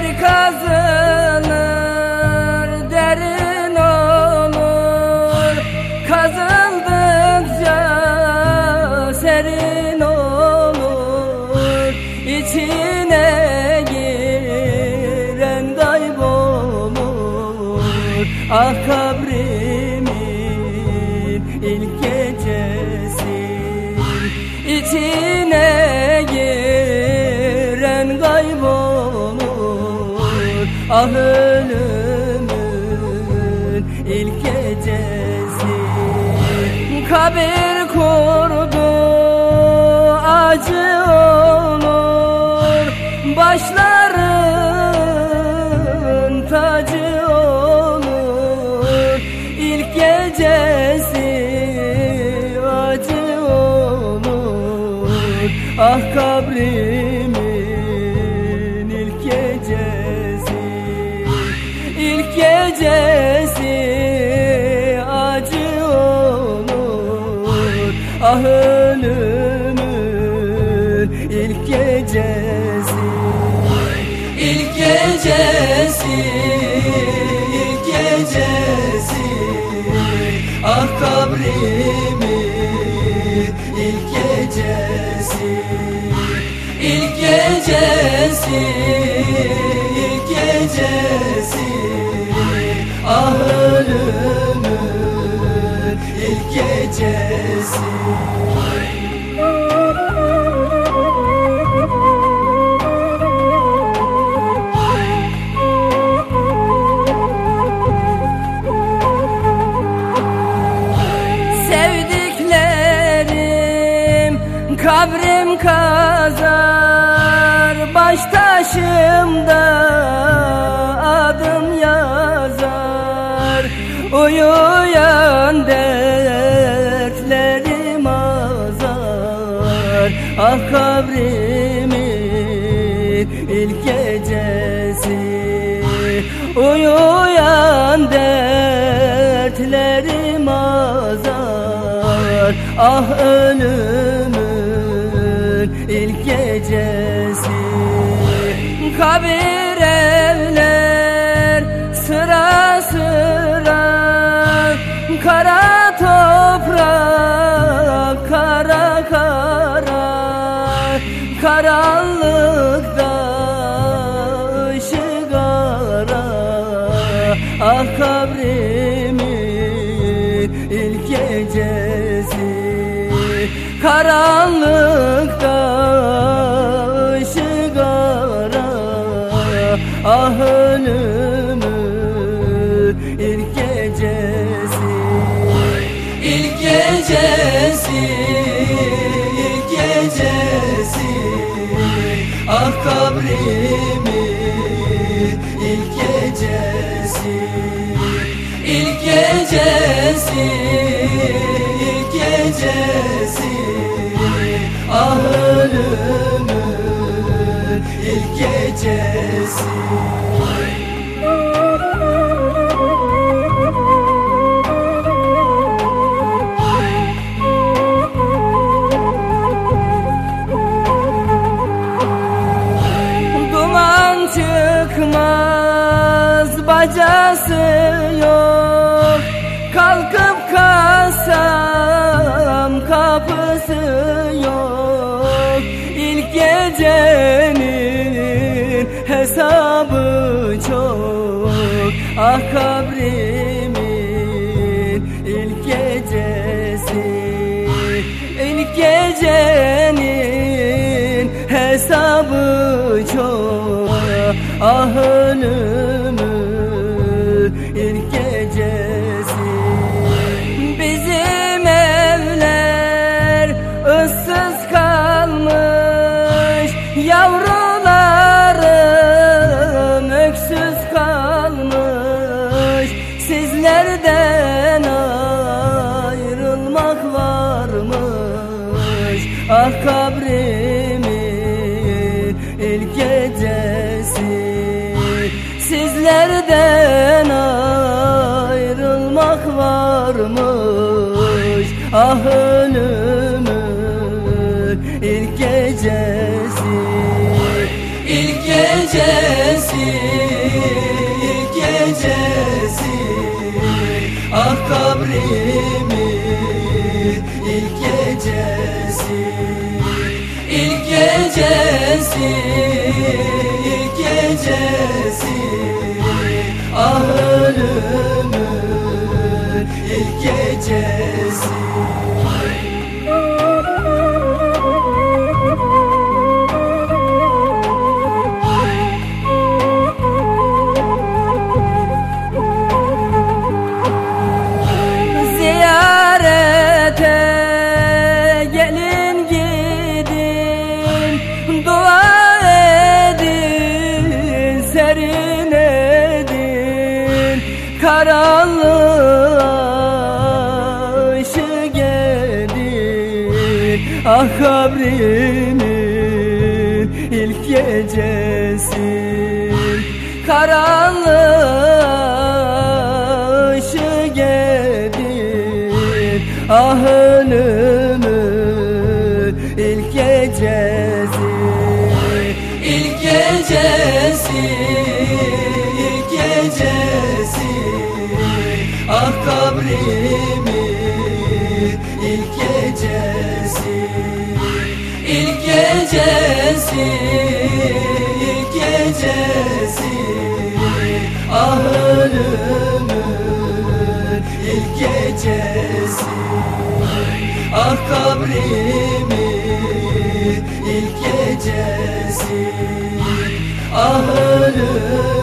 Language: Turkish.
Yer kazılır derin olur. Kazıldıkça serin olur. İçine giren kaybolur. Ah kabrimin ilk gecesi. İçine Kabir kurdu acı olur. Başların tacı olur. İlk gecesi acı olur. Ah kabrimin ilk gecesi ilk gecesi Ah ölümün ilk gecesi. İlk gecesi ilk gecesi. Ah kabrimin ilk gecesi. İlk gecesi ilk gecesi. Ah ölümün kazar Baş taşımda adım yazar. Uyuyan dertlerim azar. Ah kabrimin ilk gecesi. Uyuyan dertlerim azar. Ah ölümün ilk gecesi. Kabir evler sıra sıra. Kara toprak kara kara. Karanlıkta ışık ara. Ah kabrimin Karanlıkta ışık ara Ah ölümün ilk gecesi. İlk gecesi ilk gecesi. Ah kabrimin ilk gecesi. İlk gecesi ilk gecesi Ah ölümün ilk gecesi Duman çıkmaz bacası yok. Kalkıp kalsam kapısı yok gecenin hesabı çok. Ah kabrimin ilk gecesi. İlk gecenin hesabı çok. Ah ölümün varmış Ah ölümün ilk gecesi. İlk gecesi ilk gecesi. Ah kabrimin ilk gecesi. İlk gecesi ilk gecesi Karanlığa ışık edin Ah kabrimin ilk gecesi. Karanlığa ışık edin Ah ölümün ilk gecesi. İlk gecesi gecesi gecesi. Ah ölümün ilk gecesi. Ah kabrimin ilk gecesi. Ah ölümün